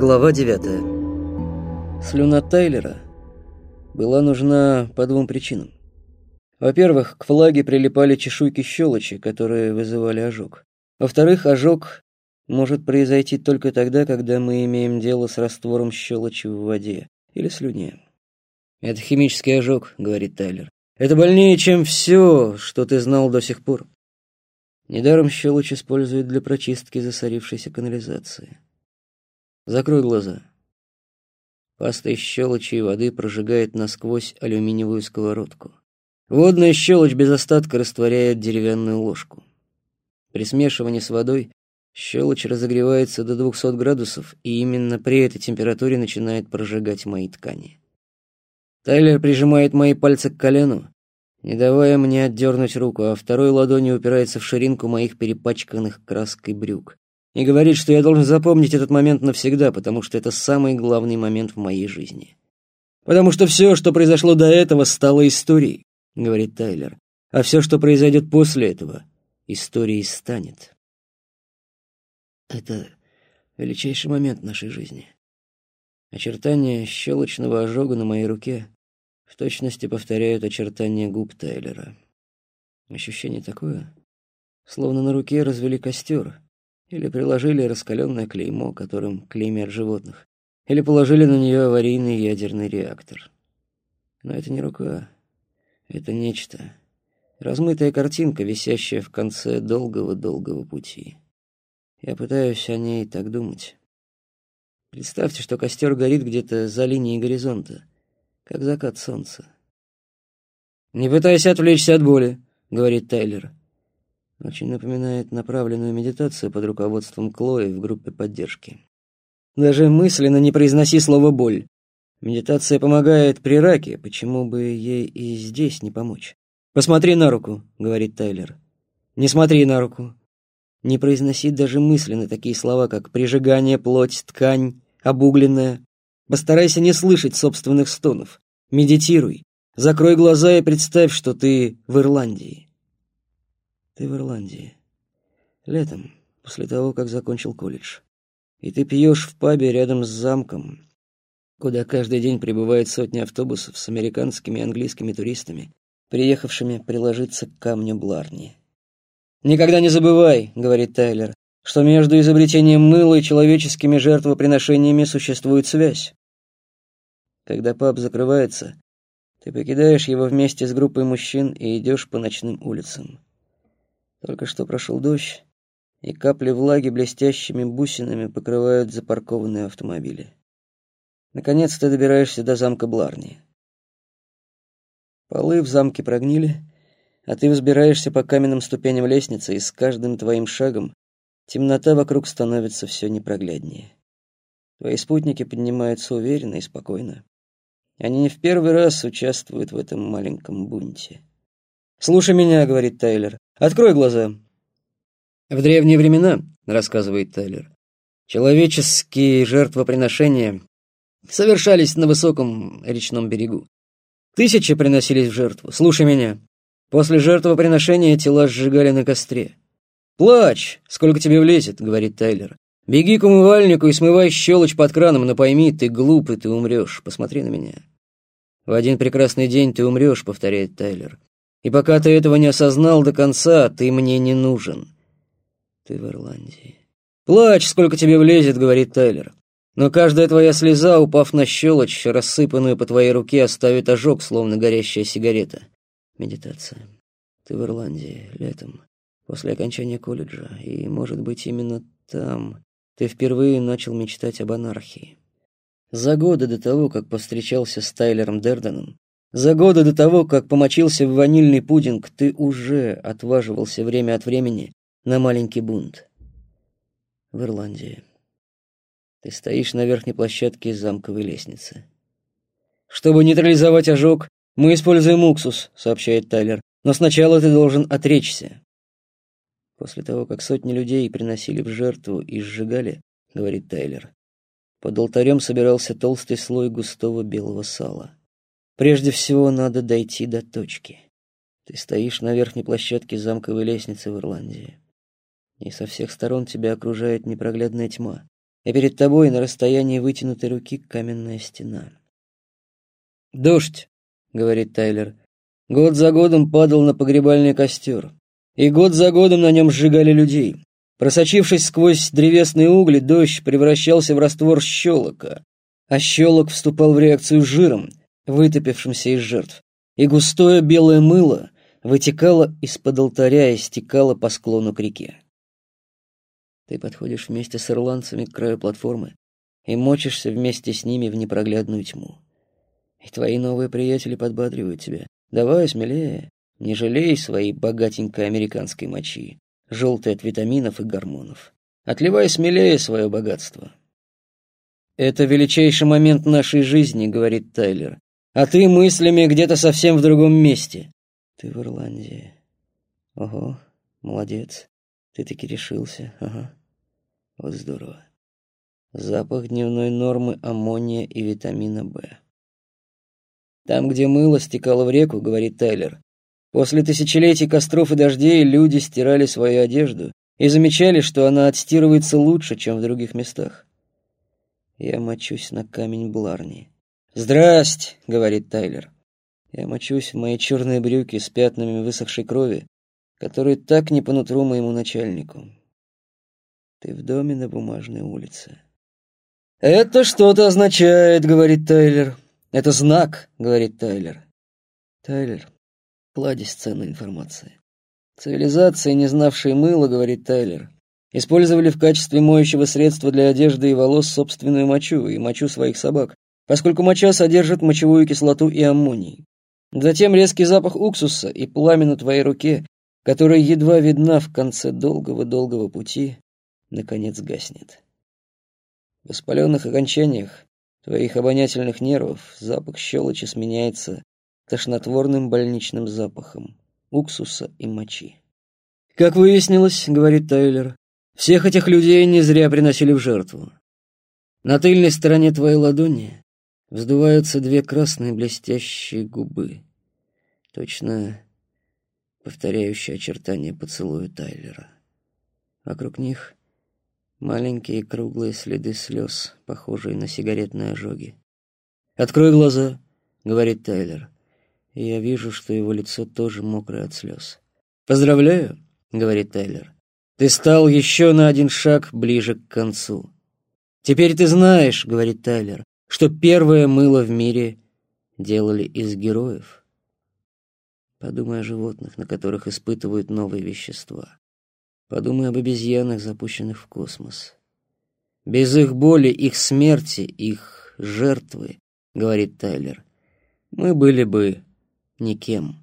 Глава 9. Слюна Тайлера была нужна по двум причинам. Во-первых, к флаге прилипали чешуйки щелочи, которые вызывали ожог. Во-вторых, ожог может произойти только тогда, когда мы имеем дело с раствором щелочи в воде или слюне. «Это химический ожог», — говорит Тайлер. «Это больнее, чем все, что ты знал до сих пор». Недаром щелочь используют для прочистки засорившейся канализации. Закрой глаза. Паста из щелочи и воды прожигает насквозь алюминиевую сковородку. Водная щелочь без остатка растворяет деревянную ложку. При смешивании с водой щелочь разогревается до 200 градусов, и именно при этой температуре начинает прожигать мои ткани. Тайлер прижимает мои пальцы к колену, не давая мне отдернуть руку, а второй ладонью упирается в ширинку моих перепачканных краской брюк и говорит, что я должен запомнить этот момент навсегда, потому что это самый главный момент в моей жизни. Потому что все, что произошло до этого, стало историей, говорит Тайлер, а все, что произойдет после этого, историей станет. Это величайший момент нашей жизни. Очертания щелочного ожога на моей руке в точности повторяют очертания губ Тайлера. Ощущение такое, словно на руке развели костер, или приложили раскаленное клеймо, которым клеймят животных. Или положили на нее аварийный ядерный реактор. Но это не рука. Это нечто. Размытая картинка, висящая в конце долгого-долгого пути. Я пытаюсь о ней так думать. Представьте, что костер горит где-то за линией горизонта, как закат солнца. «Не пытайся отвлечься от боли», — говорит Тайлер. Очень напоминает направленную медитацию под руководством Клои в группе поддержки. Даже мысленно не произноси слово «боль». Медитация помогает при раке, почему бы ей и здесь не помочь? «Посмотри на руку», — говорит Тайлер. «Не смотри на руку». Не произноси даже мысленно такие слова, как «прижигание», «плоть», «ткань», «обугленная». Постарайся не слышать собственных стонов. Медитируй. Закрой глаза и представь, что ты в Ирландии. Ты в Ирландии. Летом, после того, как закончил колледж. И ты пьешь в пабе рядом с замком, куда каждый день прибывает сотни автобусов с американскими и английскими туристами, приехавшими приложиться к камню Бларни. «Никогда не забывай», — говорит Тайлер, «что между изобретением мыла и человеческими жертвоприношениями существует связь. Когда паб закрывается, ты покидаешь его вместе с группой мужчин и идешь по ночным улицам. Только что прошел дождь, и капли влаги блестящими бусинами покрывают запаркованные автомобили. Наконец ты добираешься до замка Бларни. Полы в замке прогнили, а ты взбираешься по каменным ступеням лестницы, и с каждым твоим шагом темнота вокруг становится все непрогляднее. Твои спутники поднимаются уверенно и спокойно. Они не в первый раз участвуют в этом маленьком бунте. «Слушай меня», — говорит Тайлер. «Открой глаза». В древние времена, рассказывает Тайлер, человеческие жертвоприношения совершались на высоком речном берегу. Тысячи приносились в жертву. Слушай меня. После жертвоприношения тела сжигали на костре. «Плачь, сколько тебе влезет», — говорит Тайлер. «Беги к умывальнику и смывай щелочь под краном, но пойми, ты глуп, и ты умрешь. Посмотри на меня». «В один прекрасный день ты умрешь», — повторяет Тайлер. И пока ты этого не осознал до конца, ты мне не нужен. Ты в Ирландии. Плачь, сколько тебе влезет, говорит Тайлер. Но каждая твоя слеза, упав на щелочь, рассыпанную по твоей руке, оставит ожог, словно горящая сигарета. Медитация. Ты в Ирландии, летом, после окончания колледжа, и, может быть, именно там ты впервые начал мечтать об анархии. За годы до того, как повстречался с Тайлером Дерденом, за годы до того, как помочился в ванильный пудинг, ты уже отваживался время от времени на маленький бунт. В Ирландии. Ты стоишь на верхней площадке замковой лестницы. Чтобы нейтрализовать ожог, мы используем уксус, сообщает Тайлер. Но сначала ты должен отречься. После того, как сотни людей приносили в жертву и сжигали, говорит Тайлер, под алтарем собирался толстый слой густого белого сала. Прежде всего надо дойти до точки. Ты стоишь на верхней площадке замковой лестницы в Ирландии. И со всех сторон тебя окружает непроглядная тьма. и перед тобой на расстоянии вытянутой руки каменная стена. «Дождь», — говорит Тайлер, — «год за годом падал на погребальный костер, и год за годом на нем сжигали людей. Просочившись сквозь древесные угли, дождь превращался в раствор щелока, а щелок вступал в реакцию с жиром, вытопившимся из жертв, и густое белое мыло вытекало из-под алтаря и стекало по склону к реке. Ты подходишь вместе с ирландцами к краю платформы и мочишься вместе с ними в непроглядную тьму. И твои новые приятели подбадривают тебя. Давай смелее, не жалей своей богатенькой американской мочи, желтой от витаминов и гормонов. Отливай смелее свое богатство. «Это величайший момент нашей жизни», — говорит Тайлер. «А ты мыслями где-то совсем в другом месте». «Ты в Ирландии». «Ого, молодец. Ты таки решился. Ага. Вот здорово. Запах дневной нормы аммония и витамина В. Там, где мыло стекало в реку, говорит Тайлер, после тысячелетий костров и дождей люди стирали свою одежду и замечали, что она отстирывается лучше, чем в других местах. Я мочусь на камень Бларни. «Здрасте», — говорит Тайлер. Я мочусь в мои черные брюки с пятнами высохшей крови, которые так не по нутру моему начальнику. Ты в доме на бумажной улице. «Это что-то означает», — говорит Тайлер. Это знак, говорит Тайлер. Тайлер, кладезь ценной информации. Цивилизации, не знавшие мыла, говорит Тайлер, использовали в качестве моющего средства для одежды и волос собственную мочу и мочу своих собак, поскольку моча содержит мочевую кислоту и аммоний. Затем резкий запах уксуса и пламя на твоей руке, которая едва видна в конце долгого-долгого пути, наконец гаснет. В воспаленных окончаниях твоих обонятельных нервов запах щелочи сменяется тошнотворным больничным запахом уксуса и мочи. «Как выяснилось, — говорит Тайлер, — всех этих людей не зря приносили в жертву. На тыльной стороне твоей ладони вздуваются две красные блестящие губы, точно повторяющие очертания поцелуя Тайлера. Вокруг них Маленькие круглые следы слез, похожие на сигаретные ожоги. «Открой глаза», — говорит Тайлер. И я вижу, что его лицо тоже мокрое от слез. «Поздравляю», — говорит Тайлер. «Ты стал еще на один шаг ближе к концу». «Теперь ты знаешь», — говорит Тайлер, «что первое мыло в мире делали из героев». Подумай о животных, на которых испытывают новые вещества. Подумай об обезьянах, запущенных в космос. Без их боли, их смерти, их жертвы, говорит Тайлер, мы были бы никем.